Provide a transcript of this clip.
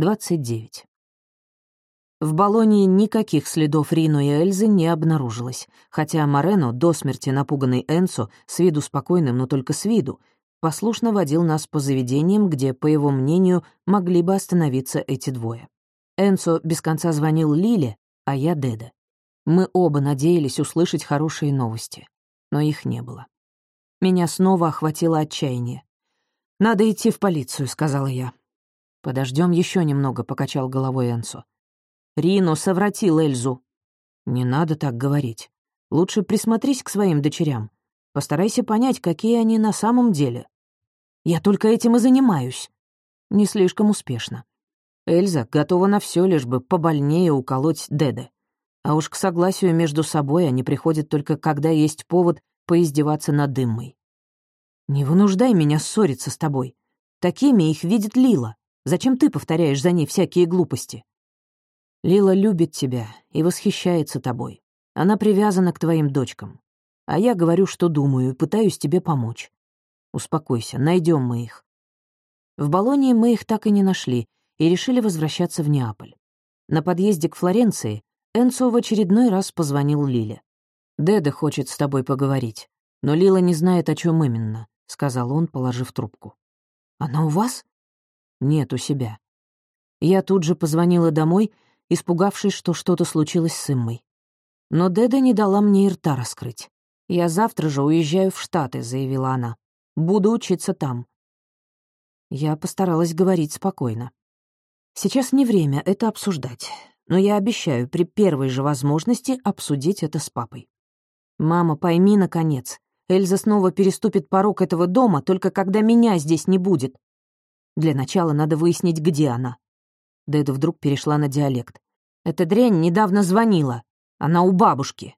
29. В Болонии никаких следов Рино и Эльзы не обнаружилось, хотя Морено, до смерти напуганный Энцо, с виду спокойным, но только с виду, послушно водил нас по заведениям, где, по его мнению, могли бы остановиться эти двое. Энцо без конца звонил Лиле, а я Деде. Мы оба надеялись услышать хорошие новости, но их не было. Меня снова охватило отчаяние. «Надо идти в полицию», — сказала я. Подождем еще немного», — покачал головой Энцо. Рино совратил Эльзу. Не надо так говорить. Лучше присмотрись к своим дочерям. Постарайся понять, какие они на самом деле. Я только этим и занимаюсь. Не слишком успешно. Эльза готова на все, лишь бы побольнее уколоть Деде. А уж к согласию между собой они приходят только когда есть повод поиздеваться над Дыммой. Не вынуждай меня ссориться с тобой. Такими их видит Лила. Зачем ты повторяешь за ней всякие глупости? Лила любит тебя и восхищается тобой. Она привязана к твоим дочкам. А я говорю, что думаю, и пытаюсь тебе помочь. Успокойся, найдем мы их. В Болонии мы их так и не нашли и решили возвращаться в Неаполь. На подъезде к Флоренции Энцо в очередной раз позвонил Лиле. «Деда хочет с тобой поговорить, но Лила не знает, о чем именно», — сказал он, положив трубку. «Она у вас?» «Нет, у себя». Я тут же позвонила домой испугавшись, что что-то случилось с Иммой. Но Деда не дала мне и рта раскрыть. «Я завтра же уезжаю в Штаты», — заявила она. «Буду учиться там». Я постаралась говорить спокойно. Сейчас не время это обсуждать, но я обещаю при первой же возможности обсудить это с папой. «Мама, пойми, наконец, Эльза снова переступит порог этого дома, только когда меня здесь не будет. Для начала надо выяснить, где она. Дэда вдруг перешла на диалект. «Эта дрянь недавно звонила. Она у бабушки.